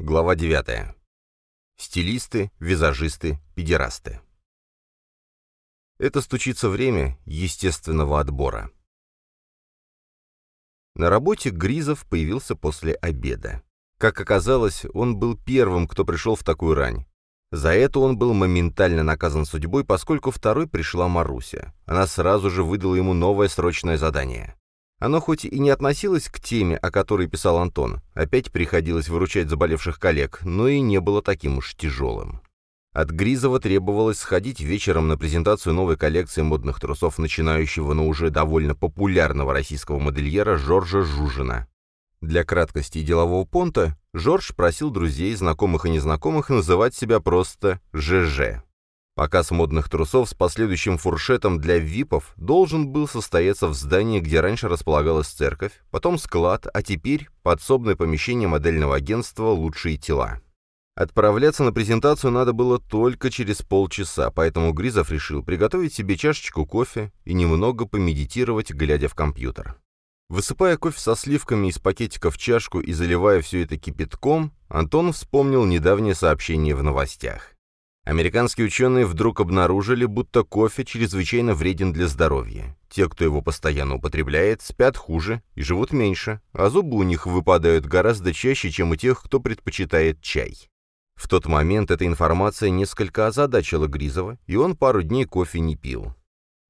Глава 9. Стилисты, визажисты, педерасты. Это стучится время естественного отбора. На работе Гризов появился после обеда. Как оказалось, он был первым, кто пришел в такую рань. За это он был моментально наказан судьбой, поскольку второй пришла Маруся. Она сразу же выдала ему новое срочное задание. Оно хоть и не относилось к теме, о которой писал Антон, опять приходилось выручать заболевших коллег, но и не было таким уж тяжелым. От Гризова требовалось сходить вечером на презентацию новой коллекции модных трусов начинающего, но уже довольно популярного российского модельера Жоржа Жужина. Для краткости и делового понта Жорж просил друзей, знакомых и незнакомых называть себя просто ЖЖ. Показ модных трусов с последующим фуршетом для випов должен был состояться в здании, где раньше располагалась церковь, потом склад, а теперь подсобное помещение модельного агентства «Лучшие тела». Отправляться на презентацию надо было только через полчаса, поэтому Гризов решил приготовить себе чашечку кофе и немного помедитировать, глядя в компьютер. Высыпая кофе со сливками из пакетика в чашку и заливая все это кипятком, Антон вспомнил недавнее сообщение в новостях. Американские ученые вдруг обнаружили, будто кофе чрезвычайно вреден для здоровья. Те, кто его постоянно употребляет, спят хуже и живут меньше, а зубы у них выпадают гораздо чаще, чем у тех, кто предпочитает чай. В тот момент эта информация несколько озадачила Гризова, и он пару дней кофе не пил.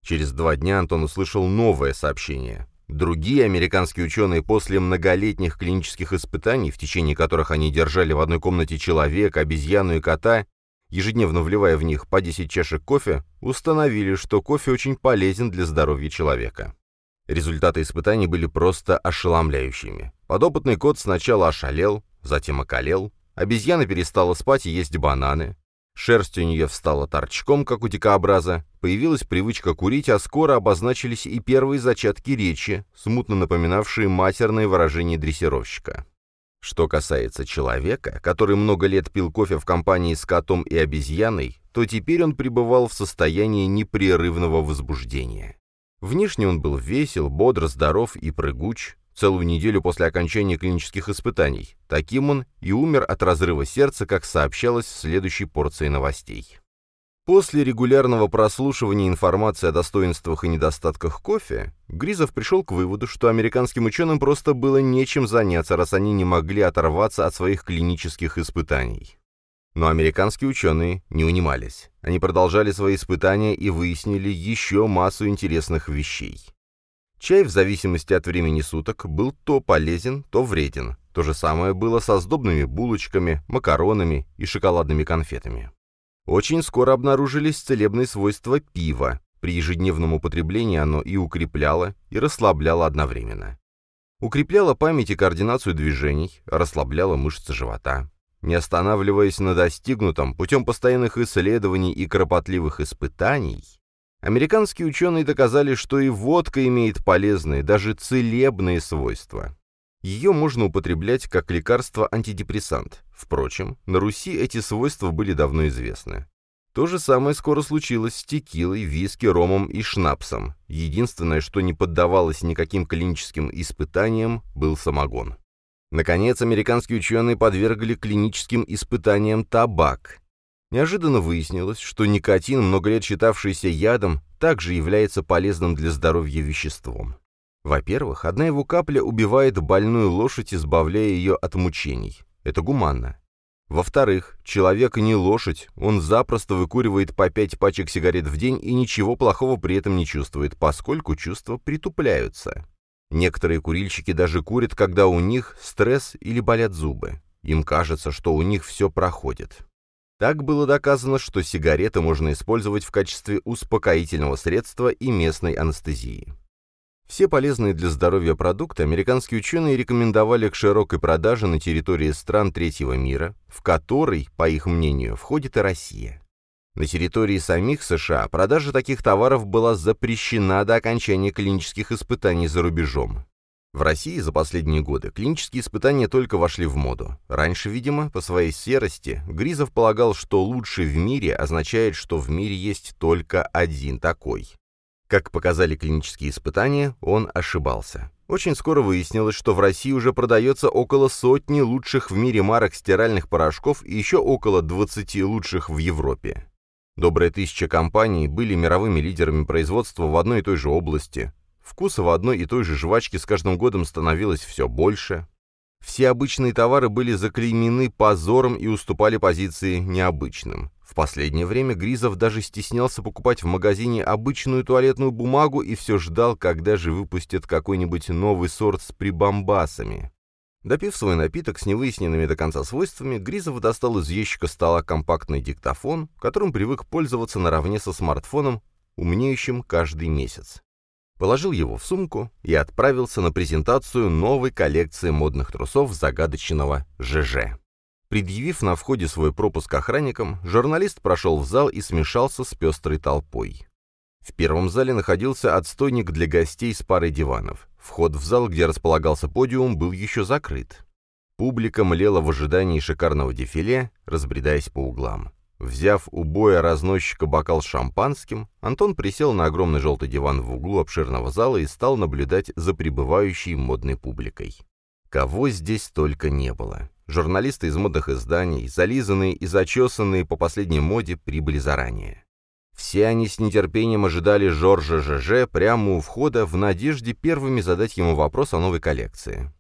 Через два дня Антон услышал новое сообщение. Другие американские ученые после многолетних клинических испытаний, в течение которых они держали в одной комнате человека, обезьяну и кота, ежедневно вливая в них по 10 чашек кофе, установили, что кофе очень полезен для здоровья человека. Результаты испытаний были просто ошеломляющими. Подопытный кот сначала ошалел, затем околел, обезьяна перестала спать и есть бананы, шерсть у нее встала торчком, как у дикообраза, появилась привычка курить, а скоро обозначились и первые зачатки речи, смутно напоминавшие матерные выражения дрессировщика. Что касается человека, который много лет пил кофе в компании с котом и обезьяной, то теперь он пребывал в состоянии непрерывного возбуждения. Внешне он был весел, бодр, здоров и прыгуч, целую неделю после окончания клинических испытаний. Таким он и умер от разрыва сердца, как сообщалось в следующей порции новостей. После регулярного прослушивания информации о достоинствах и недостатках кофе, Гризов пришел к выводу, что американским ученым просто было нечем заняться, раз они не могли оторваться от своих клинических испытаний. Но американские ученые не унимались. Они продолжали свои испытания и выяснили еще массу интересных вещей. Чай, в зависимости от времени суток, был то полезен, то вреден. То же самое было со сдобными булочками, макаронами и шоколадными конфетами. Очень скоро обнаружились целебные свойства пива. При ежедневном употреблении оно и укрепляло, и расслабляло одновременно. Укрепляло память и координацию движений, расслабляло мышцы живота. Не останавливаясь на достигнутом, путем постоянных исследований и кропотливых испытаний, американские ученые доказали, что и водка имеет полезные, даже целебные свойства. Ее можно употреблять как лекарство-антидепрессант. Впрочем, на Руси эти свойства были давно известны. То же самое скоро случилось с текилой, виски, ромом и шнапсом. Единственное, что не поддавалось никаким клиническим испытаниям, был самогон. Наконец, американские ученые подвергли клиническим испытаниям табак. Неожиданно выяснилось, что никотин, много лет считавшийся ядом, также является полезным для здоровья веществом. Во-первых, одна его капля убивает больную лошадь, избавляя ее от мучений. Это гуманно. Во-вторых, человек не лошадь, он запросто выкуривает по пять пачек сигарет в день и ничего плохого при этом не чувствует, поскольку чувства притупляются. Некоторые курильщики даже курят, когда у них стресс или болят зубы. Им кажется, что у них все проходит. Так было доказано, что сигареты можно использовать в качестве успокоительного средства и местной анестезии. Все полезные для здоровья продукты американские ученые рекомендовали к широкой продаже на территории стран третьего мира, в которой, по их мнению, входит и Россия. На территории самих США продажа таких товаров была запрещена до окончания клинических испытаний за рубежом. В России за последние годы клинические испытания только вошли в моду. Раньше, видимо, по своей серости, Гризов полагал, что лучший в мире означает, что в мире есть только один такой. Как показали клинические испытания, он ошибался. Очень скоро выяснилось, что в России уже продается около сотни лучших в мире марок стиральных порошков и еще около 20 лучших в Европе. Добрая тысяча компаний были мировыми лидерами производства в одной и той же области. Вкуса в одной и той же жвачке с каждым годом становилось все больше. Все обычные товары были заклеймены позором и уступали позиции необычным. В последнее время Гризов даже стеснялся покупать в магазине обычную туалетную бумагу и все ждал, когда же выпустят какой-нибудь новый сорт с прибамбасами. Допив свой напиток с невыясненными до конца свойствами, Гризов достал из ящика стола компактный диктофон, которым привык пользоваться наравне со смартфоном, умнеющим каждый месяц. Положил его в сумку и отправился на презентацию новой коллекции модных трусов загадочного ЖЖ. Предъявив на входе свой пропуск охранникам, журналист прошел в зал и смешался с пестрой толпой. В первом зале находился отстойник для гостей с парой диванов. Вход в зал, где располагался подиум, был еще закрыт. Публика млела в ожидании шикарного дефиле, разбредаясь по углам. Взяв у боя разносчика бокал с шампанским, Антон присел на огромный желтый диван в углу обширного зала и стал наблюдать за прибывающей модной публикой. Кого здесь только не было. Журналисты из модных изданий, зализанные и зачесанные по последней моде, прибыли заранее. Все они с нетерпением ожидали Жоржа ЖЖ прямо у входа в надежде первыми задать ему вопрос о новой коллекции.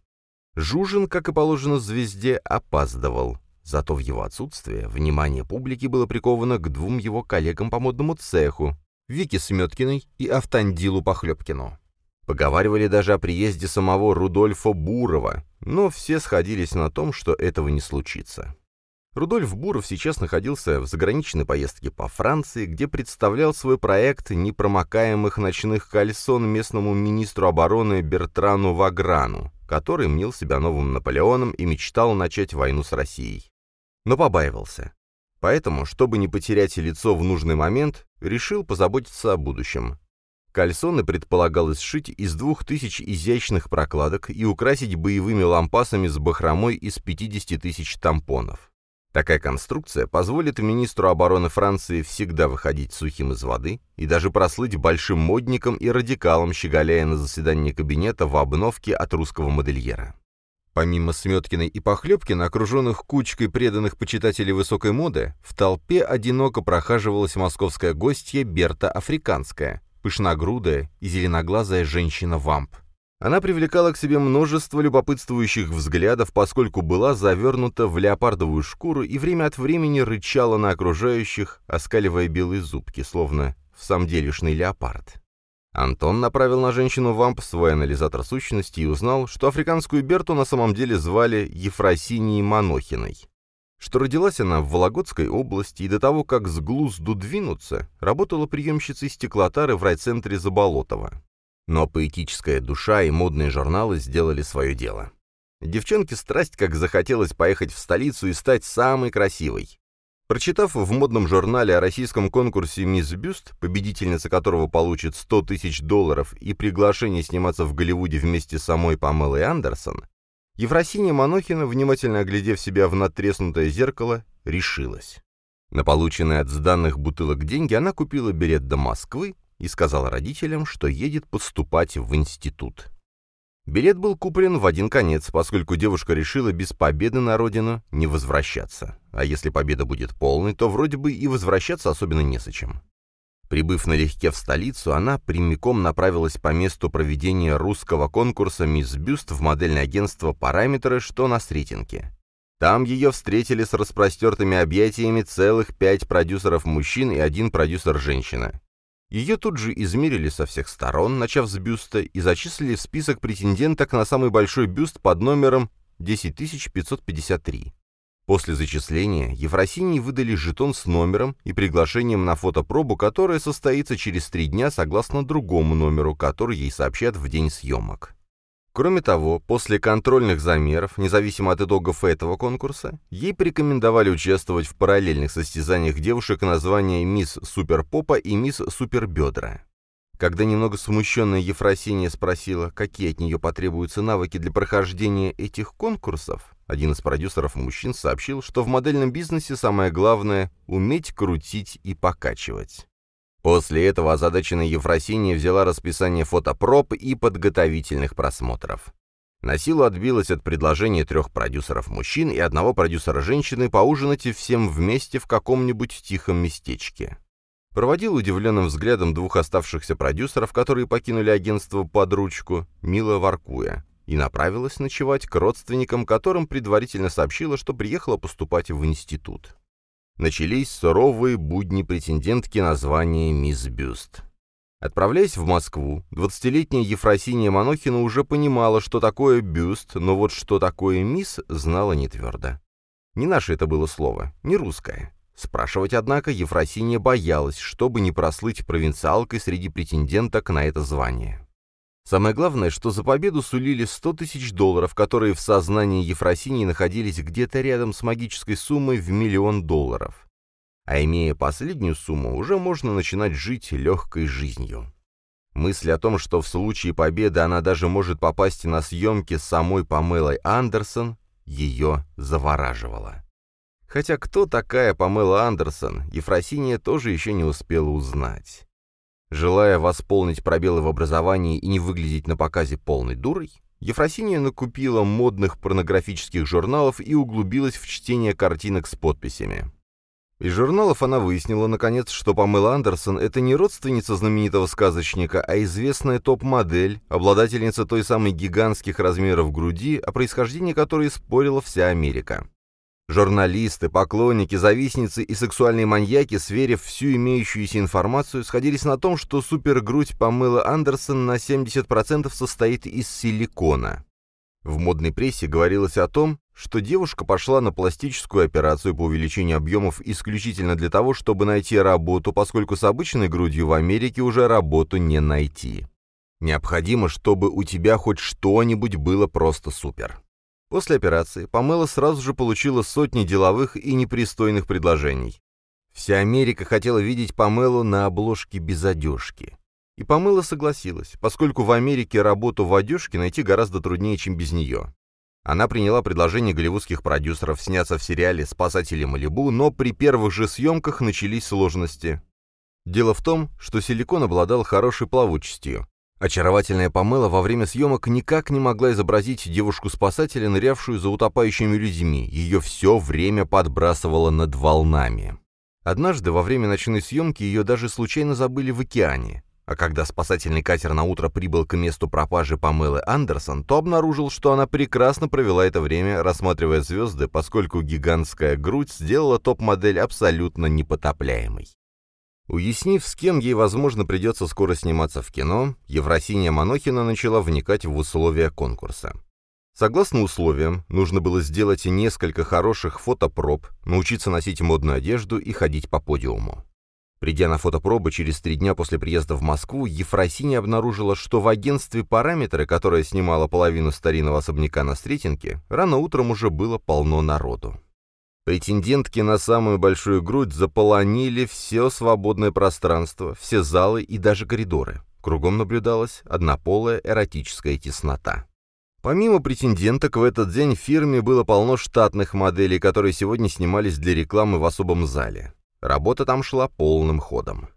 Жужин, как и положено звезде, опаздывал. Зато в его отсутствие внимание публики было приковано к двум его коллегам по модному цеху, Вике Сметкиной и Автандилу Похлебкину. Поговаривали даже о приезде самого Рудольфа Бурова, но все сходились на том, что этого не случится. Рудольф Буров сейчас находился в заграничной поездке по Франции, где представлял свой проект непромокаемых ночных кальсон местному министру обороны Бертрану Ваграну, который мнил себя новым Наполеоном и мечтал начать войну с Россией. Но побаивался. Поэтому, чтобы не потерять лицо в нужный момент, решил позаботиться о будущем. Кальсоны предполагалось сшить из двух тысяч изящных прокладок и украсить боевыми лампасами с бахромой из 50 тысяч тампонов. Такая конструкция позволит министру обороны Франции всегда выходить сухим из воды и даже прослыть большим модником и радикалом, щеголяя на заседании кабинета в обновке от русского модельера. Помимо Сметкиной и Похлебкина, окруженных кучкой преданных почитателей высокой моды, в толпе одиноко прохаживалась московская гостья Берта Африканская, пышногрудая и зеленоглазая женщина-вамп. Она привлекала к себе множество любопытствующих взглядов, поскольку была завернута в леопардовую шкуру и время от времени рычала на окружающих, оскаливая белые зубки, словно в самом делешный леопард. Антон направил на женщину вамп свой анализатор сущности и узнал, что африканскую Берту на самом деле звали Ефросинией Манохиной что родилась она в Вологодской области и до того, как с Глузду двинуться, работала приемщицей стеклотары в райцентре Заболотова. Но поэтическая душа и модные журналы сделали свое дело. Девчонке страсть как захотелось поехать в столицу и стать самой красивой. Прочитав в модном журнале о российском конкурсе «Мисс Бюст», победительница которого получит 100 тысяч долларов и приглашение сниматься в Голливуде вместе с самой Памелой Андерсон, Ефросинья Манохина, внимательно оглядев себя в надтреснутое зеркало, решилась. На полученные от сданных бутылок деньги она купила билет до Москвы и сказала родителям, что едет поступать в институт. Билет был куплен в один конец, поскольку девушка решила без победы на родину не возвращаться. А если победа будет полной, то вроде бы и возвращаться особенно незачем. Прибыв налегке в столицу, она прямиком направилась по месту проведения русского конкурса «Мисс Бюст» в модельное агентство «Параметры», что на Сретенке. Там ее встретили с распростертыми объятиями целых пять продюсеров-мужчин и один продюсер-женщина. Ее тут же измерили со всех сторон, начав с бюста, и зачислили в список претенденток на самый большой бюст под номером 10553. После зачисления Ефросинии выдали жетон с номером и приглашением на фотопробу, которая состоится через три дня согласно другому номеру, который ей сообщат в день съемок. Кроме того, после контрольных замеров, независимо от итогов этого конкурса, ей порекомендовали участвовать в параллельных состязаниях девушек названия «Мисс Суперпопа» и «Мисс Супербедра». Когда немного смущенная Ефросиния спросила, какие от нее потребуются навыки для прохождения этих конкурсов, один из продюсеров мужчин сообщил, что в модельном бизнесе самое главное – уметь крутить и покачивать. После этого озадаченная Ефросиния взяла расписание фотопроб и подготовительных просмотров. На силу отбилась от предложения трех продюсеров мужчин и одного продюсера женщины поужинать всем вместе в каком-нибудь тихом местечке. Проводил удивленным взглядом двух оставшихся продюсеров, которые покинули агентство под ручку, мило воркуя и направилась ночевать к родственникам, которым предварительно сообщила, что приехала поступать в институт. Начались суровые будни претендентки на звание «Мисс Бюст». Отправляясь в Москву, 20-летняя Ефросиния Манохина уже понимала, что такое бюст, но вот что такое мисс, знала не твердо. Не наше это было слово, не русское. Спрашивать, однако, Ефросиния боялась, чтобы не прослыть провинциалкой среди претенденток на это звание. Самое главное, что за победу сулили 100 тысяч долларов, которые в сознании Ефросинии находились где-то рядом с магической суммой в миллион долларов. А имея последнюю сумму, уже можно начинать жить легкой жизнью. Мысль о том, что в случае победы она даже может попасть на съемки с самой Памелой Андерсон, ее завораживала. Хотя кто такая Памела Андерсон, Ефросиния тоже еще не успела узнать. Желая восполнить пробелы в образовании и не выглядеть на показе полной дурой, Ефросиния накупила модных порнографических журналов и углубилась в чтение картинок с подписями. Из журналов она выяснила, наконец, что Памела Андерсон — это не родственница знаменитого сказочника, а известная топ-модель, обладательница той самой гигантских размеров груди, о происхождении которой спорила вся Америка. Журналисты, поклонники, завистницы и сексуальные маньяки, сверив всю имеющуюся информацию, сходились на том, что супергрудь Памелы Андерсон на 70% состоит из силикона. В модной прессе говорилось о том, что девушка пошла на пластическую операцию по увеличению объемов исключительно для того, чтобы найти работу, поскольку с обычной грудью в Америке уже работу не найти. Необходимо, чтобы у тебя хоть что-нибудь было просто супер. После операции Памела сразу же получила сотни деловых и непристойных предложений. Вся Америка хотела видеть Памелу на обложке без одежки. И Памела согласилась, поскольку в Америке работу в одежке найти гораздо труднее, чем без нее. Она приняла предложение голливудских продюсеров сняться в сериале «Спасатели Малибу», но при первых же съемках начались сложности. Дело в том, что силикон обладал хорошей плавучестью, Очаровательная Памела во время съемок никак не могла изобразить девушку-спасателя, нырявшую за утопающими людьми. Ее все время подбрасывало над волнами. Однажды во время ночной съемки ее даже случайно забыли в океане. А когда спасательный катер на утро прибыл к месту пропажи Памелы Андерсон, то обнаружил, что она прекрасно провела это время, рассматривая звезды, поскольку гигантская грудь сделала топ-модель абсолютно непотопляемой. Уяснив, с кем ей, возможно, придется скоро сниматься в кино, Евросиния Манохина начала вникать в условия конкурса. Согласно условиям, нужно было сделать несколько хороших фотопроб, научиться носить модную одежду и ходить по подиуму. Придя на фотопробы через три дня после приезда в Москву, Ефросиния обнаружила, что в агентстве «Параметры», которое снимало половину старинного особняка на Сретенке, рано утром уже было полно народу. Претендентки на самую большую грудь заполонили все свободное пространство, все залы и даже коридоры. Кругом наблюдалась однополая эротическая теснота. Помимо претенденток, в этот день в фирме было полно штатных моделей, которые сегодня снимались для рекламы в особом зале. Работа там шла полным ходом.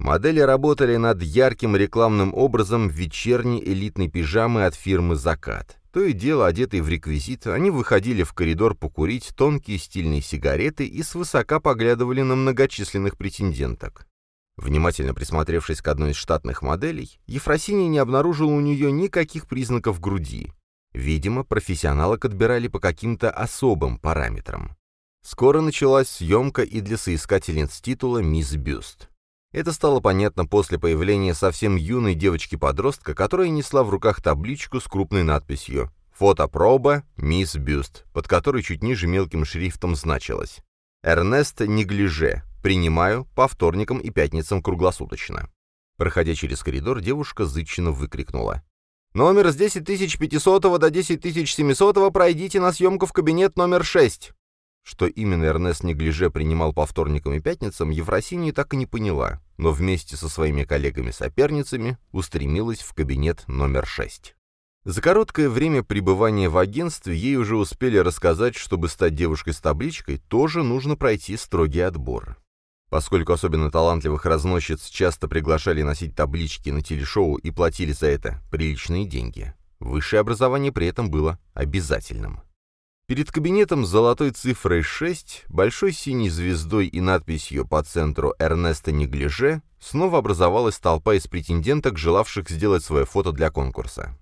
Модели работали над ярким рекламным образом вечерней элитной пижамы от фирмы «Закат». То и дело, одетые в реквизит, они выходили в коридор покурить тонкие стильные сигареты и свысока поглядывали на многочисленных претенденток. Внимательно присмотревшись к одной из штатных моделей, Ефросиния не обнаружила у нее никаких признаков груди. Видимо, профессионалок отбирали по каким-то особым параметрам. Скоро началась съемка и для соискательниц титула «Мисс Бюст». Это стало понятно после появления совсем юной девочки-подростка, которая несла в руках табличку с крупной надписью «Фотопроба, мисс Бюст», под которой чуть ниже мелким шрифтом значилось «Эрнест Неглиже. Принимаю по вторникам и пятницам круглосуточно». Проходя через коридор, девушка зычно выкрикнула. «Номер с 10500 до 10700 пройдите на съемку в кабинет номер 6». Что именно Эрнест Неглиже принимал по вторникам и пятницам, Ефросинья так и не поняла, но вместе со своими коллегами-соперницами устремилась в кабинет номер 6. За короткое время пребывания в агентстве ей уже успели рассказать, чтобы стать девушкой с табличкой, тоже нужно пройти строгий отбор. Поскольку особенно талантливых разносчиц часто приглашали носить таблички на телешоу и платили за это приличные деньги, высшее образование при этом было обязательным. Перед кабинетом с золотой цифрой 6, большой синей звездой и надписью по центру Эрнеста Неглиже снова образовалась толпа из претенденток, желавших сделать свое фото для конкурса.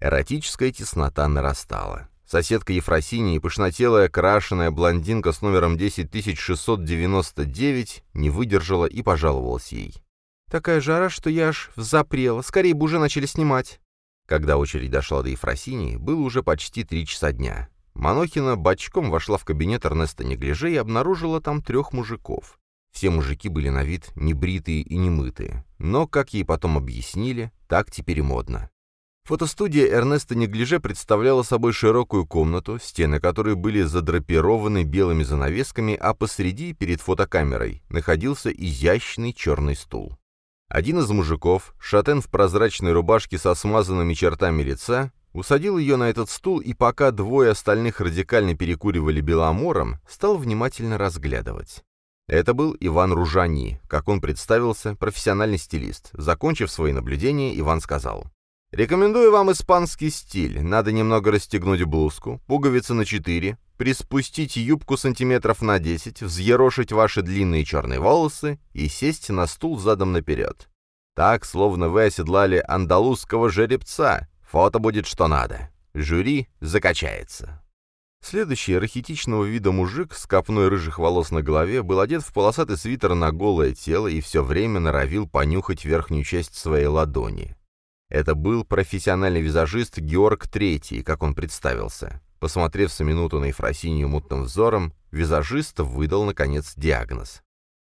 Эротическая теснота нарастала. Соседка Ефросинии, пышнотелая, крашеная блондинка с номером 10699 не выдержала и пожаловалась ей. «Такая жара, что я аж взапрела. Скорее бы уже начали снимать». Когда очередь дошла до Ефросинии, было уже почти три часа дня. Манохина бочком вошла в кабинет Эрнеста Неглиже и обнаружила там трех мужиков. Все мужики были на вид небритые и немытые, но, как ей потом объяснили, так теперь модно. Фотостудия Эрнеста Неглиже представляла собой широкую комнату, стены которой были задрапированы белыми занавесками, а посреди, перед фотокамерой, находился изящный черный стул. Один из мужиков, шатен в прозрачной рубашке со смазанными чертами лица, Усадил ее на этот стул, и пока двое остальных радикально перекуривали беломором, стал внимательно разглядывать. Это был Иван Ружани, как он представился, профессиональный стилист. Закончив свои наблюдения, Иван сказал. «Рекомендую вам испанский стиль. Надо немного расстегнуть блузку, пуговицы на 4, приспустить юбку сантиметров на 10, взъерошить ваши длинные черные волосы и сесть на стул задом наперед. Так, словно вы оседлали андалузского жеребца, Фото будет что надо. Жюри закачается. Следующий рахитичного вида мужик с копной рыжих волос на голове был одет в полосатый свитер на голое тело и все время норовил понюхать верхнюю часть своей ладони. Это был профессиональный визажист Георг Третий, как он представился. Посмотрев с минуту на Ефросинью мутным взором, визажист выдал, наконец, диагноз.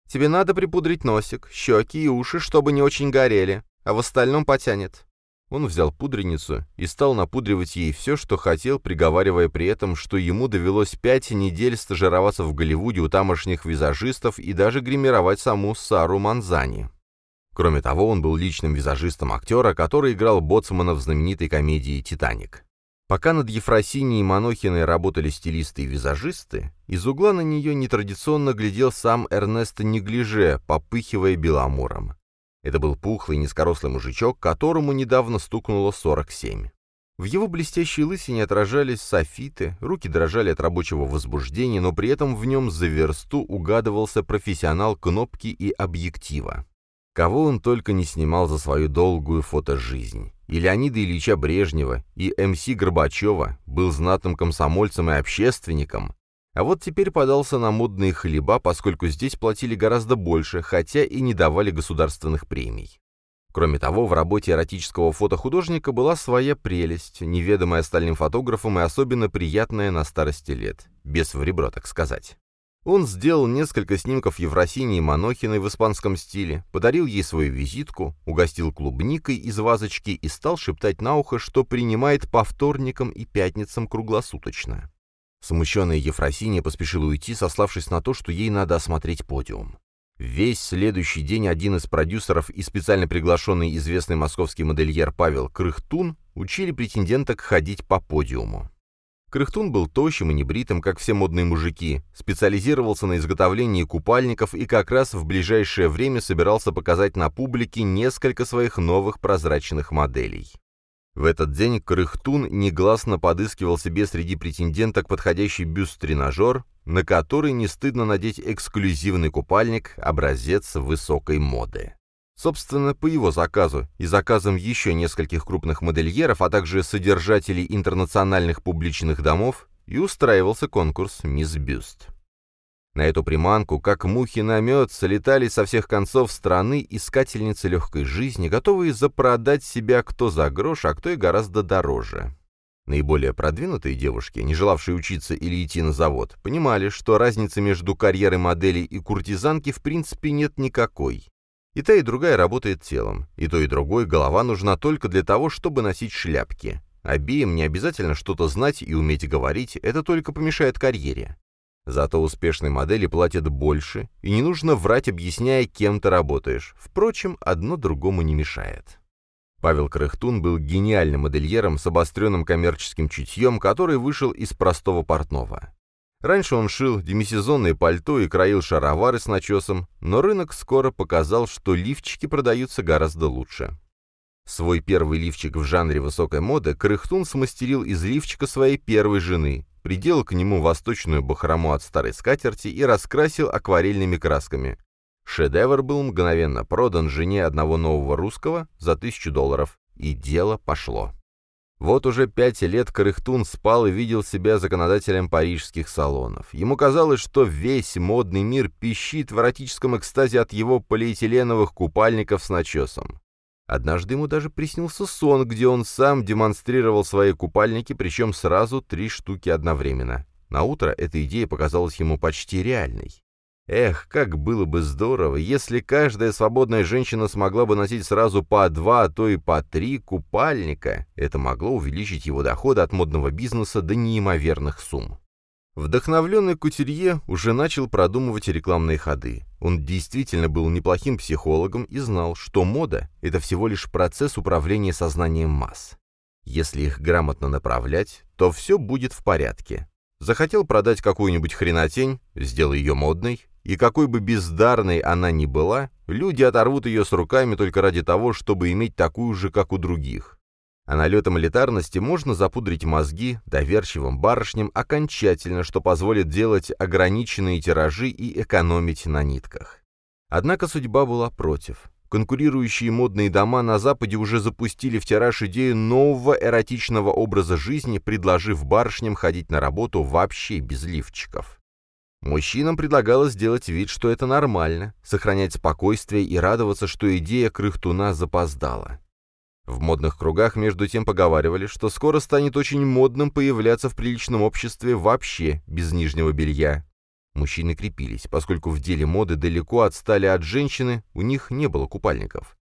«Тебе надо припудрить носик, щеки и уши, чтобы не очень горели, а в остальном потянет. Он взял пудреницу и стал напудривать ей все, что хотел, приговаривая при этом, что ему довелось пять недель стажироваться в Голливуде у тамошних визажистов и даже гримировать саму Сару Манзани. Кроме того, он был личным визажистом актера, который играл боцмана в знаменитой комедии «Титаник». Пока над Ефросинией и Манохиной работали стилисты и визажисты, из угла на нее нетрадиционно глядел сам Эрнест Неглиже, попыхивая беломором. Это был пухлый низкорослый мужичок, которому недавно стукнуло 47. В его блестящей лысине отражались софиты, руки дрожали от рабочего возбуждения, но при этом в нем за версту угадывался профессионал кнопки и объектива. Кого он только не снимал за свою долгую фотожизнь. И Леонида Ильича Брежнева, и МС Горбачева, был знатным комсомольцем и общественником, а вот теперь подался на модные хлеба, поскольку здесь платили гораздо больше, хотя и не давали государственных премий. Кроме того, в работе эротического фотохудожника была своя прелесть, неведомая остальным фотографам и особенно приятная на старости лет, без в ребро, так сказать. Он сделал несколько снимков Евросинии Манохиной в испанском стиле, подарил ей свою визитку, угостил клубникой из вазочки и стал шептать на ухо, что принимает по вторникам и пятницам круглосуточно. Смущенная Ефросиния поспешила уйти, сославшись на то, что ей надо осмотреть подиум. Весь следующий день один из продюсеров и специально приглашенный известный московский модельер Павел Крыхтун учили претенденток ходить по подиуму. Крыхтун был тощим и небритым, как все модные мужики, специализировался на изготовлении купальников и как раз в ближайшее время собирался показать на публике несколько своих новых прозрачных моделей. В этот день Крыхтун негласно подыскивал себе среди претенденток подходящий бюст-тренажер, на который не стыдно надеть эксклюзивный купальник, образец высокой моды. Собственно, по его заказу и заказам еще нескольких крупных модельеров, а также содержателей интернациональных публичных домов, и устраивался конкурс «Мисс Бюст». На эту приманку, как мухи на мед, солетали со всех концов страны искательницы легкой жизни, готовые запродать себя кто за грош, а кто и гораздо дороже. Наиболее продвинутые девушки, не желавшие учиться или идти на завод, понимали, что разницы между карьерой модели и куртизанки в принципе нет никакой. И та, и другая работает телом, и то, и другой голова нужна только для того, чтобы носить шляпки. Обеим не обязательно что-то знать и уметь говорить, это только помешает карьере. Зато успешной модели платят больше, и не нужно врать, объясняя, кем ты работаешь. Впрочем, одно другому не мешает. Павел Крыхтун был гениальным модельером с обостренным коммерческим чутьем, который вышел из простого портного. Раньше он шил демисезонное пальто и краил шаровары с начесом, но рынок скоро показал, что лифчики продаются гораздо лучше. Свой первый лифчик в жанре высокой моды Крыхтун смастерил из лифчика своей первой жены, приделал к нему восточную бахрому от старой скатерти и раскрасил акварельными красками. Шедевр был мгновенно продан жене одного нового русского за тысячу долларов, и дело пошло. Вот уже пять лет Корыхтун спал и видел себя законодателем парижских салонов. Ему казалось, что весь модный мир пищит в эротическом экстазе от его полиэтиленовых купальников с начесом. Однажды ему даже приснился сон, где он сам демонстрировал свои купальники, причем сразу три штуки одновременно. На утро эта идея показалась ему почти реальной. Эх, как было бы здорово, если каждая свободная женщина смогла бы носить сразу по два, а то и по три купальника. Это могло увеличить его доходы от модного бизнеса до неимоверных сумм. Вдохновленный Кутюрье уже начал продумывать рекламные ходы. Он действительно был неплохим психологом и знал, что мода — это всего лишь процесс управления сознанием масс. Если их грамотно направлять, то все будет в порядке. Захотел продать какую-нибудь хренотень, сделай ее модной, и какой бы бездарной она ни была, люди оторвут ее с руками только ради того, чтобы иметь такую же, как у других. А налетом элитарности можно запудрить мозги доверчивым барышням окончательно, что позволит делать ограниченные тиражи и экономить на нитках. Однако судьба была против. Конкурирующие модные дома на Западе уже запустили в тираж идею нового эротичного образа жизни, предложив барышням ходить на работу вообще без лифчиков. Мужчинам предлагалось сделать вид, что это нормально, сохранять спокойствие и радоваться, что идея крыхтуна запоздала. В модных кругах между тем поговаривали, что скоро станет очень модным появляться в приличном обществе вообще без нижнего белья. Мужчины крепились, поскольку в деле моды далеко отстали от женщины, у них не было купальников.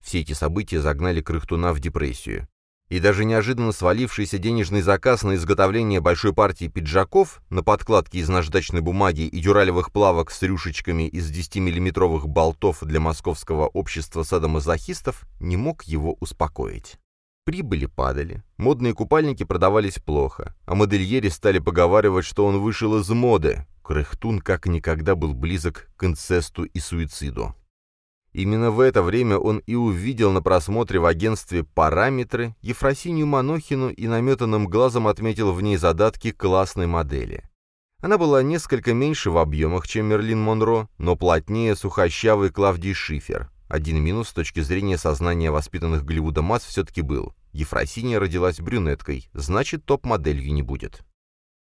Все эти события загнали Крыхтуна в депрессию и даже неожиданно свалившийся денежный заказ на изготовление большой партии пиджаков на подкладке из наждачной бумаги и дюралевых плавок с рюшечками из 10-миллиметровых болтов для московского общества садомазохистов не мог его успокоить. Прибыли падали, модные купальники продавались плохо, а модельери стали поговаривать, что он вышел из моды. Крыхтун как никогда был близок к инцесту и суициду. Именно в это время он и увидел на просмотре в агентстве «Параметры» Ефросинью Манохину и наметанным глазом отметил в ней задатки классной модели. Она была несколько меньше в объемах, чем Мерлин Монро, но плотнее сухощавый Клавдий Шифер. Один минус с точки зрения сознания воспитанных Голливуда масс все-таки был. Ефросинья родилась брюнеткой, значит, топ-моделью не будет.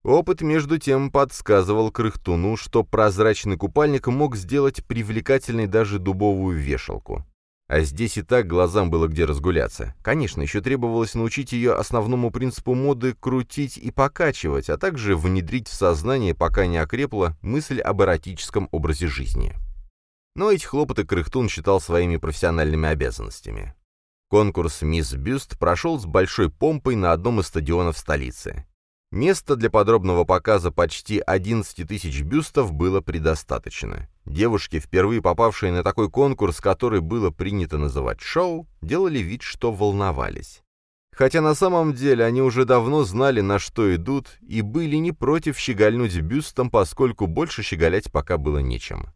Опыт, между тем, подсказывал Крыхтуну, что прозрачный купальник мог сделать привлекательной даже дубовую вешалку. А здесь и так глазам было где разгуляться. Конечно, еще требовалось научить ее основному принципу моды крутить и покачивать, а также внедрить в сознание, пока не окрепла, мысль об эротическом образе жизни. Но эти хлопоты Крыхтун считал своими профессиональными обязанностями. Конкурс «Мисс Бюст» прошел с большой помпой на одном из стадионов столицы. Места для подробного показа почти 11 тысяч бюстов было предостаточно. Девушки, впервые попавшие на такой конкурс, который было принято называть шоу, делали вид, что волновались. Хотя на самом деле они уже давно знали, на что идут, и были не против щегольнуть бюстом, поскольку больше щеголять пока было нечем.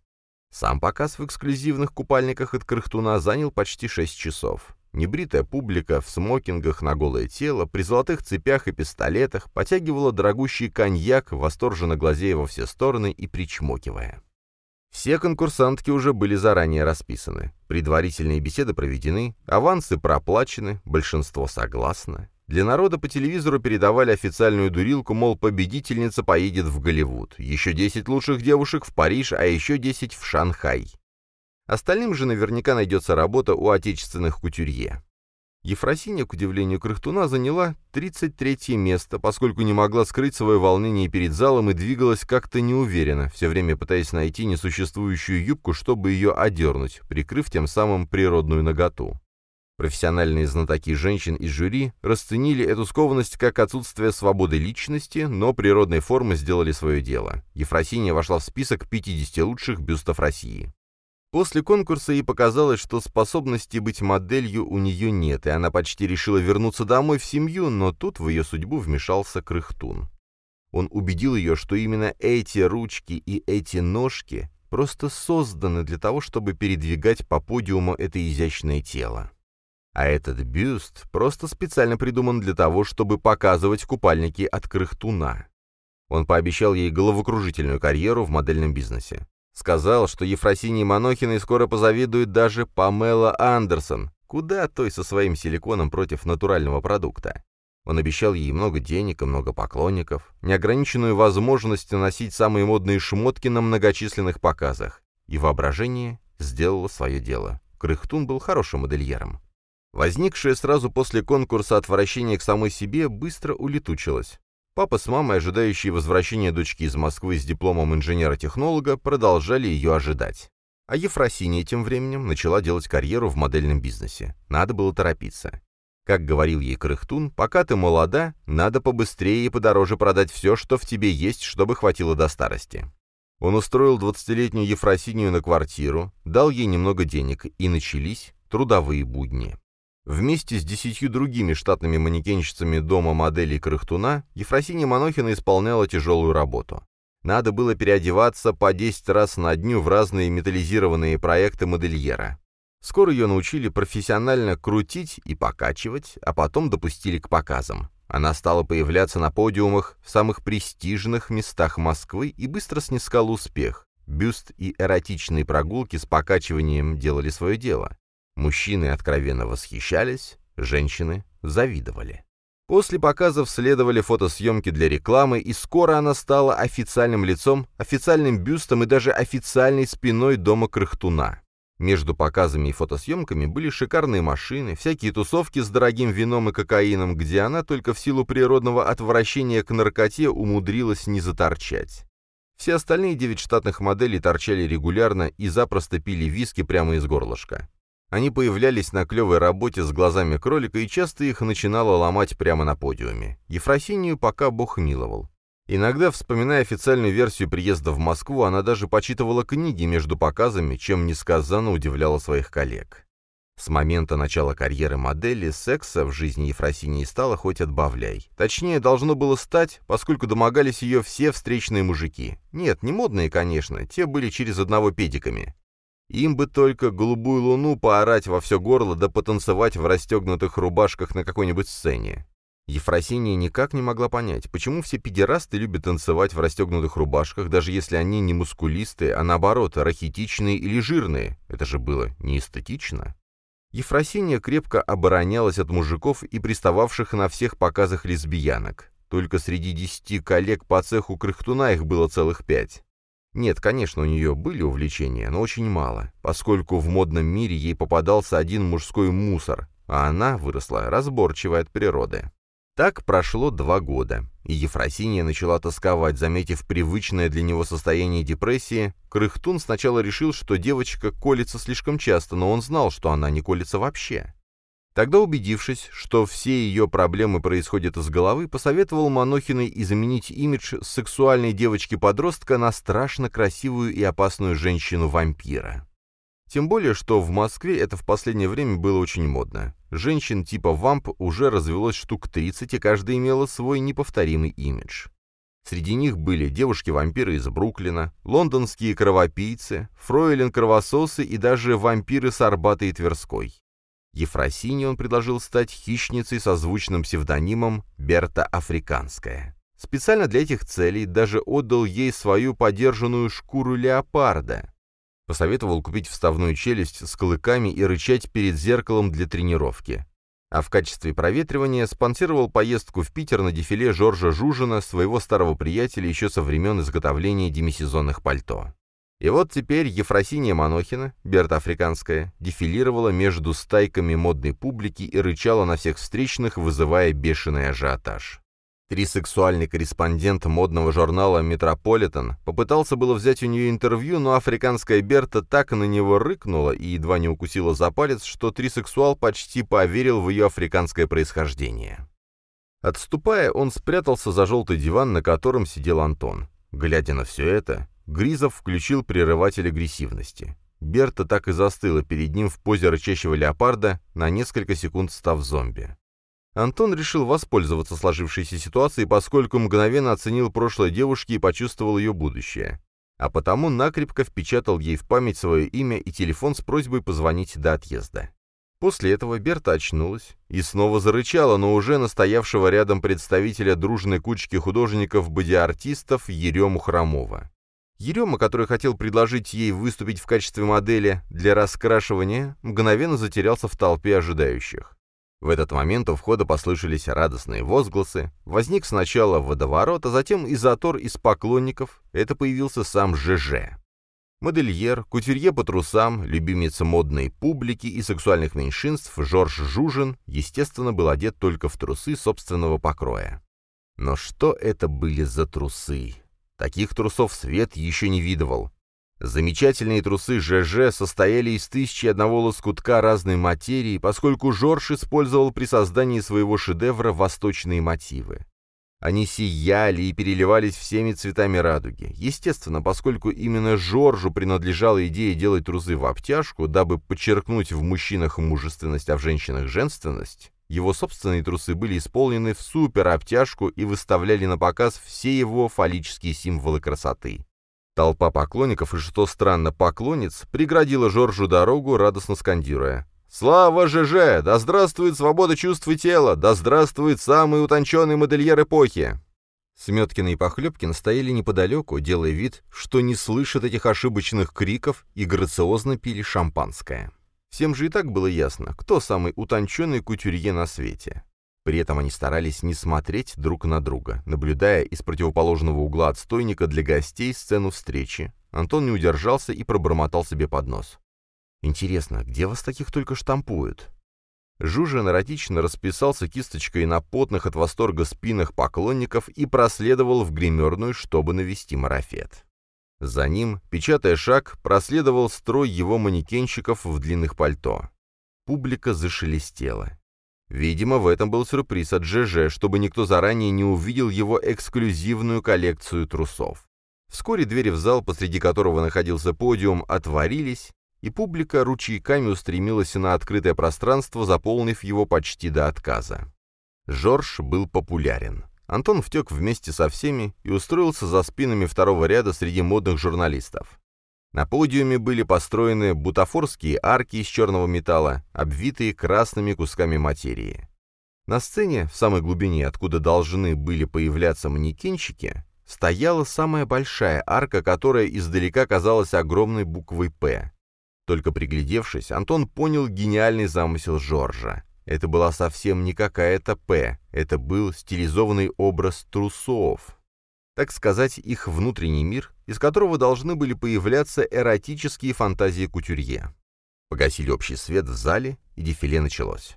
Сам показ в эксклюзивных купальниках от Крыхтуна занял почти 6 часов. Небритая публика в смокингах на голое тело, при золотых цепях и пистолетах потягивала дорогущий коньяк, восторженно глазея во все стороны и причмокивая. Все конкурсантки уже были заранее расписаны. Предварительные беседы проведены, авансы проплачены, большинство согласно. Для народа по телевизору передавали официальную дурилку, мол, победительница поедет в Голливуд, еще 10 лучших девушек в Париж, а еще 10 в Шанхай. Остальным же наверняка найдется работа у отечественных кутюрье. Ефросинья, к удивлению Крыхтуна, заняла 33 место, поскольку не могла скрыть свое волнение перед залом и двигалась как-то неуверенно, все время пытаясь найти несуществующую юбку, чтобы ее одернуть, прикрыв тем самым природную наготу. Профессиональные знатоки женщин из жюри расценили эту скованность как отсутствие свободы личности, но природные формы сделали свое дело. Ефросинья вошла в список 50 лучших бюстов России. После конкурса ей показалось, что способности быть моделью у нее нет, и она почти решила вернуться домой в семью, но тут в ее судьбу вмешался Крыхтун. Он убедил ее, что именно эти ручки и эти ножки просто созданы для того, чтобы передвигать по подиуму это изящное тело. А этот бюст просто специально придуман для того, чтобы показывать купальники от крыхтуна. Он пообещал ей головокружительную карьеру в модельном бизнесе. Сказал, что Ефросинии Манохиной скоро позавидует даже Памела Андерсон, куда той со своим силиконом против натурального продукта. Он обещал ей много денег и много поклонников, неограниченную возможность носить самые модные шмотки на многочисленных показах. И воображение сделало свое дело. Крыхтун был хорошим модельером. Возникшее сразу после конкурса отвращение к самой себе быстро улетучилось. Папа с мамой, ожидающие возвращения дочки из Москвы с дипломом инженера-технолога, продолжали ее ожидать. А Ефросинья тем временем начала делать карьеру в модельном бизнесе. Надо было торопиться. Как говорил ей Крыхтун, пока ты молода, надо побыстрее и подороже продать все, что в тебе есть, чтобы хватило до старости. Он устроил двадцатилетнюю Ефросинию на квартиру, дал ей немного денег, и начались трудовые будни. Вместе с десятью другими штатными манекенщицами дома моделей Крыхтуна Ефросинья Манохина исполняла тяжелую работу. Надо было переодеваться по 10 раз на дню в разные металлизированные проекты модельера. Скоро ее научили профессионально крутить и покачивать, а потом допустили к показам. Она стала появляться на подиумах в самых престижных местах Москвы и быстро снискала успех. Бюст и эротичные прогулки с покачиванием делали свое дело. Мужчины откровенно восхищались, женщины завидовали. После показов следовали фотосъемки для рекламы, и скоро она стала официальным лицом, официальным бюстом и даже официальной спиной дома Крыхтуна. Между показами и фотосъемками были шикарные машины, всякие тусовки с дорогим вином и кокаином, где она только в силу природного отвращения к наркоте умудрилась не заторчать. Все остальные девять штатных моделей торчали регулярно и запросто пили виски прямо из горлышка. Они появлялись на клевой работе с глазами кролика, и часто их начинало ломать прямо на подиуме. Ефросинию пока бог миловал. Иногда, вспоминая официальную версию приезда в Москву, она даже почитывала книги между показами, чем несказанно удивляла своих коллег. С момента начала карьеры модели секса в жизни Ефросинии стало хоть отбавляй. Точнее, должно было стать, поскольку домогались ее все встречные мужики. Нет, не модные, конечно, те были через одного педиками. Им бы только голубую луну поорать во все горло да потанцевать в расстегнутых рубашках на какой-нибудь сцене. Ефросиния никак не могла понять, почему все педерасты любят танцевать в расстегнутых рубашках, даже если они не мускулистые, а наоборот, рахитичные или жирные. Это же было неэстетично. Ефросиния крепко оборонялась от мужиков и пристававших на всех показах лесбиянок. Только среди десяти коллег по цеху Крыхтуна их было целых пять. Нет, конечно, у нее были увлечения, но очень мало, поскольку в модном мире ей попадался один мужской мусор, а она выросла разборчивой от природы. Так прошло два года, и Ефросиния начала тосковать, заметив привычное для него состояние депрессии. Крыхтун сначала решил, что девочка колется слишком часто, но он знал, что она не колется вообще. Тогда, убедившись, что все ее проблемы происходят из головы, посоветовал Манохиной изменить имидж сексуальной девочки-подростка на страшно красивую и опасную женщину-вампира. Тем более, что в Москве это в последнее время было очень модно. Женщин типа вамп уже развелось штук 30, и каждая имела свой неповторимый имидж. Среди них были девушки-вампиры из Бруклина, лондонские кровопийцы, фройлен-кровососы и даже вампиры с Арбата и Тверской. Ефросине он предложил стать хищницей со звучным псевдонимом Берта Африканская. Специально для этих целей даже отдал ей свою подержанную шкуру леопарда. Посоветовал купить вставную челюсть с клыками и рычать перед зеркалом для тренировки. А в качестве проветривания спонсировал поездку в Питер на дефиле Жоржа Жужина, своего старого приятеля еще со времен изготовления демисезонных пальто. И вот теперь Ефросиния Манохина, Берта Африканская, дефилировала между стайками модной публики и рычала на всех встречных, вызывая бешеный ажиотаж. Трисексуальный корреспондент модного журнала «Метрополитен» попытался было взять у нее интервью, но африканская Берта так на него рыкнула и едва не укусила за палец, что трисексуал почти поверил в ее африканское происхождение. Отступая, он спрятался за желтый диван, на котором сидел Антон. Глядя на все это, Гризов включил прерыватель агрессивности. Берта так и застыла перед ним в позе рычащего леопарда, на несколько секунд став зомби. Антон решил воспользоваться сложившейся ситуацией, поскольку мгновенно оценил прошлое девушки и почувствовал ее будущее. А потому накрепко впечатал ей в память свое имя и телефон с просьбой позвонить до отъезда. После этого Берта очнулась и снова зарычала, но уже настоявшего рядом представителя дружной кучки художников-бодиартистов Ерему Хромова. Ерема, который хотел предложить ей выступить в качестве модели для раскрашивания, мгновенно затерялся в толпе ожидающих. В этот момент у входа послышались радостные возгласы. Возник сначала водоворот, а затем и затор из поклонников. Это появился сам ЖЖ. Модельер, кутюрье по трусам, любимец модной публики и сексуальных меньшинств Жорж Жужин, естественно, был одет только в трусы собственного покроя. Но что это были за трусы? Таких трусов свет еще не видывал. Замечательные трусы ЖЖ состояли из тысячи одного лоскутка разной материи, поскольку Жорж использовал при создании своего шедевра восточные мотивы. Они сияли и переливались всеми цветами радуги. Естественно, поскольку именно Жоржу принадлежала идея делать трусы в обтяжку, дабы подчеркнуть в мужчинах мужественность, а в женщинах женственность, его собственные трусы были исполнены в супер-обтяжку и выставляли на показ все его фаллические символы красоты. Толпа поклонников и, что странно, поклонниц преградила Жоржу дорогу, радостно скандируя «Слава ЖЖ! Да здравствует свобода чувств и тела! Да здравствует самый утонченный модельер эпохи!» Сметкина и Похлебкин стояли неподалеку, делая вид, что не слышат этих ошибочных криков и грациозно пили шампанское. Всем же и так было ясно, кто самый утонченный кутюрье на свете. При этом они старались не смотреть друг на друга, наблюдая из противоположного угла отстойника для гостей сцену встречи. Антон не удержался и пробормотал себе под нос. Интересно, где вас таких только штампуют? Жужа эротично расписался кисточкой на потных от восторга спинах поклонников и проследовал в гримерную, чтобы навести марафет. За ним, печатая шаг, проследовал строй его манекенщиков в длинных пальто. Публика зашелестела. Видимо, в этом был сюрприз от ЖЖ, чтобы никто заранее не увидел его эксклюзивную коллекцию трусов. Вскоре двери в зал, посреди которого находился подиум, отворились, и публика ручейками устремилась на открытое пространство, заполнив его почти до отказа. Жорж был популярен. Антон втек вместе со всеми и устроился за спинами второго ряда среди модных журналистов. На подиуме были построены бутафорские арки из черного металла, обвитые красными кусками материи. На сцене, в самой глубине, откуда должны были появляться манекенщики, стояла самая большая арка, которая издалека казалась огромной буквой «П». Только приглядевшись, Антон понял гениальный замысел Жоржа. Это была совсем не какая-то «П», это был стилизованный образ трусов. Так сказать, их внутренний мир, из которого должны были появляться эротические фантазии кутюрье. Погасили общий свет в зале, и дефиле началось.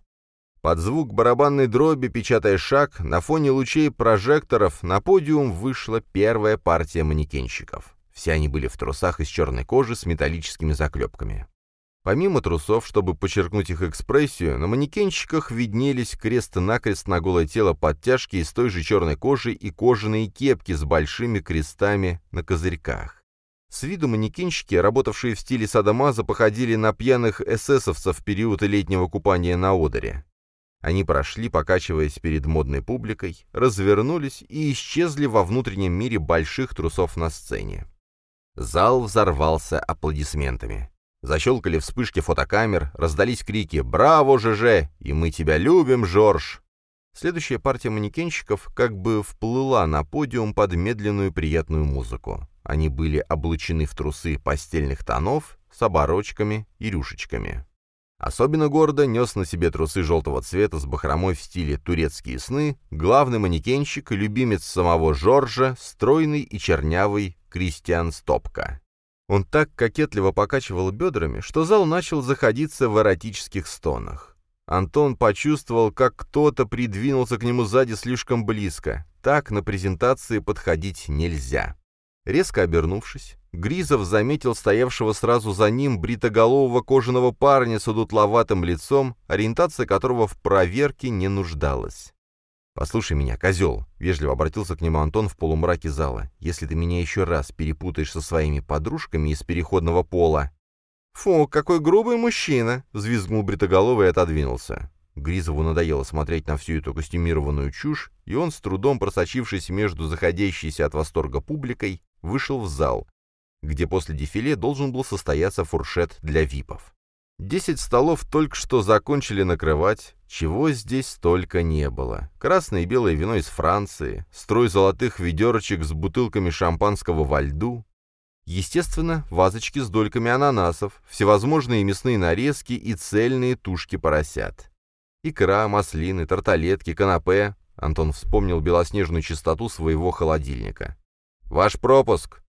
Под звук барабанной дроби, печатая шаг, на фоне лучей прожекторов на подиум вышла первая партия манекенщиков. Все они были в трусах из черной кожи с металлическими заклепками. Помимо трусов, чтобы подчеркнуть их экспрессию, на манекенщиках виднелись крест-накрест на голое тело подтяжки из той же черной кожи и кожаные кепки с большими крестами на козырьках. С виду манекенщики, работавшие в стиле садомаза, походили на пьяных эсэсовцев в период летнего купания на Одере. Они прошли, покачиваясь перед модной публикой, развернулись и исчезли во внутреннем мире больших трусов на сцене. Зал взорвался аплодисментами. Защелкали вспышки фотокамер, раздались крики «Браво, ЖЖ!» и «Мы тебя любим, Жорж!». Следующая партия манекенщиков как бы вплыла на подиум под медленную приятную музыку. Они были облачены в трусы постельных тонов с оборочками и рюшечками. Особенно гордо нес на себе трусы желтого цвета с бахромой в стиле «турецкие сны» главный манекенщик любимец самого Жоржа, стройный и чернявый Кристиан Стопка. Он так кокетливо покачивал бедрами, что зал начал заходиться в эротических стонах. Антон почувствовал, как кто-то придвинулся к нему сзади слишком близко. Так на презентации подходить нельзя. Резко обернувшись, Гризов заметил стоявшего сразу за ним бритоголового кожаного парня с удутловатым лицом, ориентация которого в проверке не нуждалась. «Послушай меня, козел!» — вежливо обратился к нему Антон в полумраке зала. «Если ты меня еще раз перепутаешь со своими подружками из переходного пола...» «Фу, какой грубый мужчина!» — взвизгнул бритоголовый и отодвинулся. Гризову надоело смотреть на всю эту костюмированную чушь, и он, с трудом просочившись между заходящейся от восторга публикой, вышел в зал, где после дефиле должен был состояться фуршет для випов. Десять столов только что закончили накрывать, чего здесь только не было. Красное и белое вино из Франции, строй золотых ведерочек с бутылками шампанского во льду, Естественно, вазочки с дольками ананасов, всевозможные мясные нарезки и цельные тушки поросят. Икра, маслины, тарталетки, канапе. Антон вспомнил белоснежную чистоту своего холодильника. «Ваш пропуск!»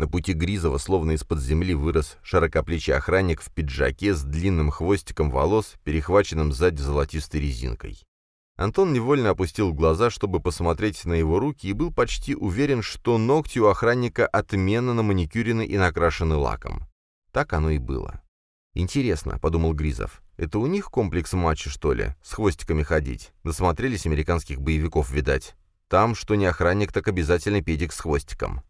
На пути Гризова словно из-под земли вырос широкоплечий охранник в пиджаке с длинным хвостиком волос, перехваченным сзади золотистой резинкой. Антон невольно опустил глаза, чтобы посмотреть на его руки, и был почти уверен, что ногти у охранника отменно маникюрены и накрашены лаком. Так оно и было. «Интересно», — подумал Гризов, — «это у них комплекс матча, что ли, с хвостиками ходить? Насмотрелись американских боевиков, видать. Там, что не охранник, так обязательно педик с хвостиком».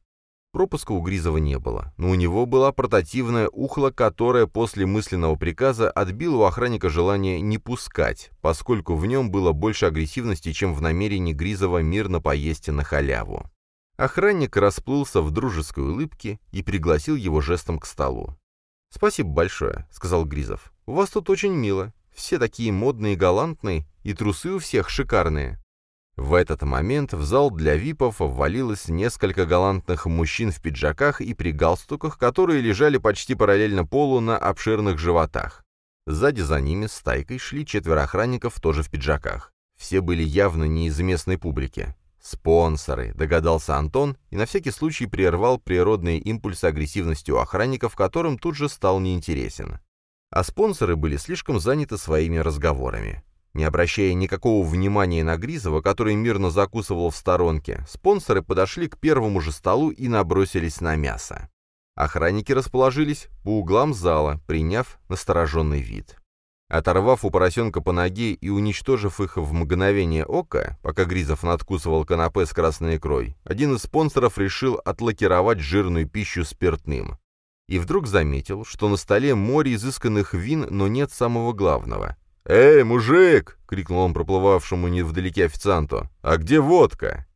Пропуска у Гризова не было, но у него была портативная ухла, которая после мысленного приказа отбила у охранника желание не пускать, поскольку в нем было больше агрессивности, чем в намерении Гризова мирно поесть на халяву. Охранник расплылся в дружеской улыбке и пригласил его жестом к столу. «Спасибо большое», — сказал Гризов. «У вас тут очень мило. Все такие модные и галантные, и трусы у всех шикарные». В этот момент в зал для випов ввалилось несколько галантных мужчин в пиджаках и при галстуках, которые лежали почти параллельно полу на обширных животах. Сзади за ними стайкой шли четверо охранников, тоже в пиджаках. Все были явно не из местной публики. «Спонсоры», — догадался Антон, и на всякий случай прервал природные импульсы агрессивности у охранников, которым тут же стал неинтересен. А спонсоры были слишком заняты своими разговорами. Не обращая никакого внимания на Гризова, который мирно закусывал в сторонке, спонсоры подошли к первому же столу и набросились на мясо. Охранники расположились по углам зала, приняв настороженный вид. Оторвав у поросенка по ноге и уничтожив их в мгновение ока, пока Гризов надкусывал канапе с красной икрой, один из спонсоров решил отлакировать жирную пищу спиртным. И вдруг заметил, что на столе море изысканных вин, но нет самого главного «Эй, мужик!» — крикнул он проплывавшему невдалеке официанту. «А где водка?»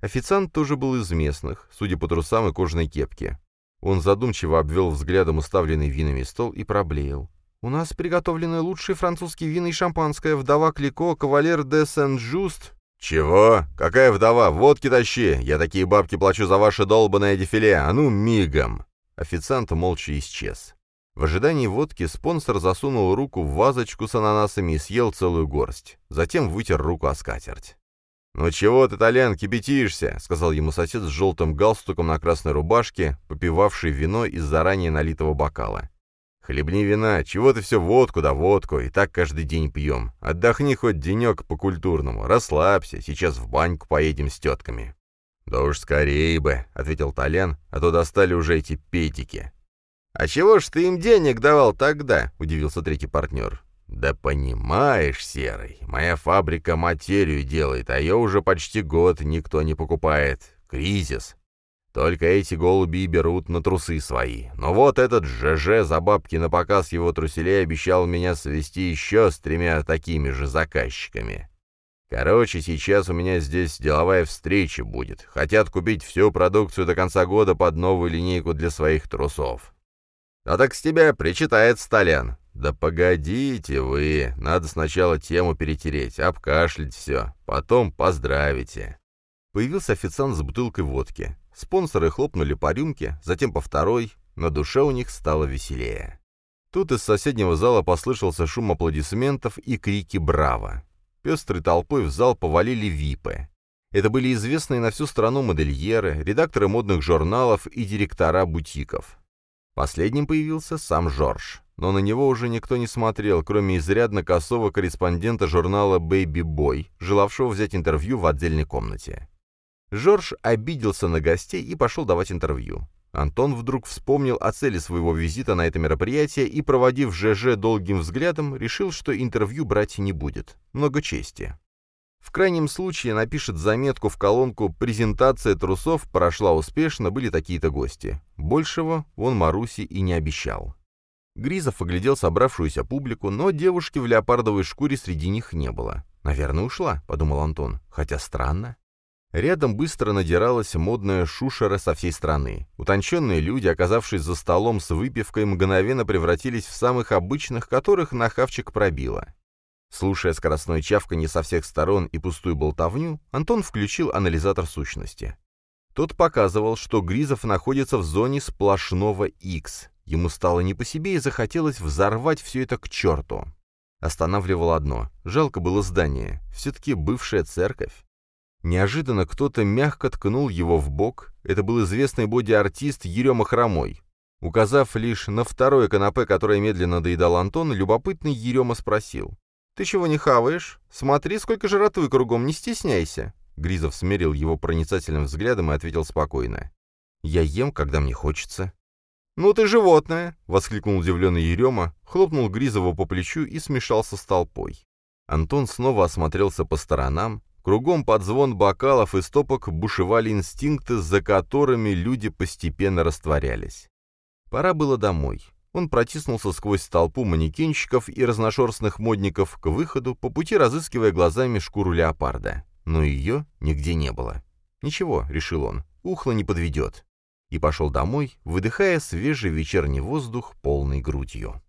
Официант тоже был из местных, судя по трусам и кожаной кепке. Он задумчиво обвел взглядом уставленный винами стол и проблеял. «У нас приготовлены лучшие французские вина и шампанское. Вдова Клико, кавалер де Сен-Жуст». «Чего? Какая вдова? Водки тащи! Я такие бабки плачу за ваше долбанное дефиле! А ну, мигом!» Официант молча исчез. В ожидании водки спонсор засунул руку в вазочку с ананасами и съел целую горсть. Затем вытер руку о скатерть. «Ну чего ты, Толян, кипятишься?» — сказал ему сосед с желтым галстуком на красной рубашке, попивавший вино из заранее налитого бокала. «Хлебни вина, чего ты все водку да водку, и так каждый день пьем. Отдохни хоть денек по-культурному, расслабься, сейчас в баньку поедем с тетками». «Да уж скорее бы», — ответил Толян, — «а то достали уже эти петики. «А чего ж ты им денег давал тогда?» — удивился третий партнер. «Да понимаешь, Серый, моя фабрика материю делает, а ее уже почти год никто не покупает. Кризис. Только эти голуби берут на трусы свои. Но вот этот ЖЖ за бабки на показ его труселей обещал меня свести еще с тремя такими же заказчиками. Короче, сейчас у меня здесь деловая встреча будет. Хотят купить всю продукцию до конца года под новую линейку для своих трусов. «А так с тебя причитает Сталин». «Да погодите вы, надо сначала тему перетереть, обкашлять все, потом поздравите». Появился официант с бутылкой водки. Спонсоры хлопнули по рюмке, затем по второй, на душе у них стало веселее. Тут из соседнего зала послышался шум аплодисментов и крики «Браво!». Пестрой толпой в зал повалили випы. Это были известные на всю страну модельеры, редакторы модных журналов и директора бутиков. Последним появился сам Жорж, но на него уже никто не смотрел, кроме изрядно косого корреспондента журнала «Бэйби Бой», желавшего взять интервью в отдельной комнате. Жорж обиделся на гостей и пошел давать интервью. Антон вдруг вспомнил о цели своего визита на это мероприятие и, проводив ЖЖ долгим взглядом, решил, что интервью брать не будет. Много чести. В крайнем случае напишет заметку в колонку «Презентация трусов прошла успешно, были такие-то гости». Большего он Маруси и не обещал. Гризов оглядел собравшуюся публику, но девушки в леопардовой шкуре среди них не было. «Наверное, ушла», — подумал Антон, хотя странно. Рядом быстро надиралась модная шушера со всей страны. Утонченные люди, оказавшись за столом с выпивкой, мгновенно превратились в самых обычных, которых на хавчик пробило. Слушая скоростной чавканье со всех сторон и пустую болтовню, Антон включил анализатор сущности. Тот показывал, что Гризов находится в зоне сплошного X. Ему стало не по себе и захотелось взорвать все это к черту. Останавливало одно. Жалко было здание. Все-таки бывшая церковь. Неожиданно кто-то мягко ткнул его в бок. Это был известный боди-артист Ерема Хромой. Указав лишь на второе канапе, которое медленно доедал Антон, любопытный Ерема спросил. «Ты чего не хаваешь? Смотри, сколько жратвы кругом, не стесняйся!» Гризов смерил его проницательным взглядом и ответил спокойно. «Я ем, когда мне хочется». «Ну ты животное!» — воскликнул удивленный Ерема, хлопнул Гризова по плечу и смешался с толпой. Антон снова осмотрелся по сторонам, Кругом под звон бокалов и стопок бушевали инстинкты, за которыми люди постепенно растворялись. Пора было домой. Он протиснулся сквозь толпу манекенщиков и разношерстных модников к выходу, по пути разыскивая глазами шкуру леопарда. Но ее нигде не было. «Ничего», — решил он, — «ухло не подведет». И пошел домой, выдыхая свежий вечерний воздух полной грудью.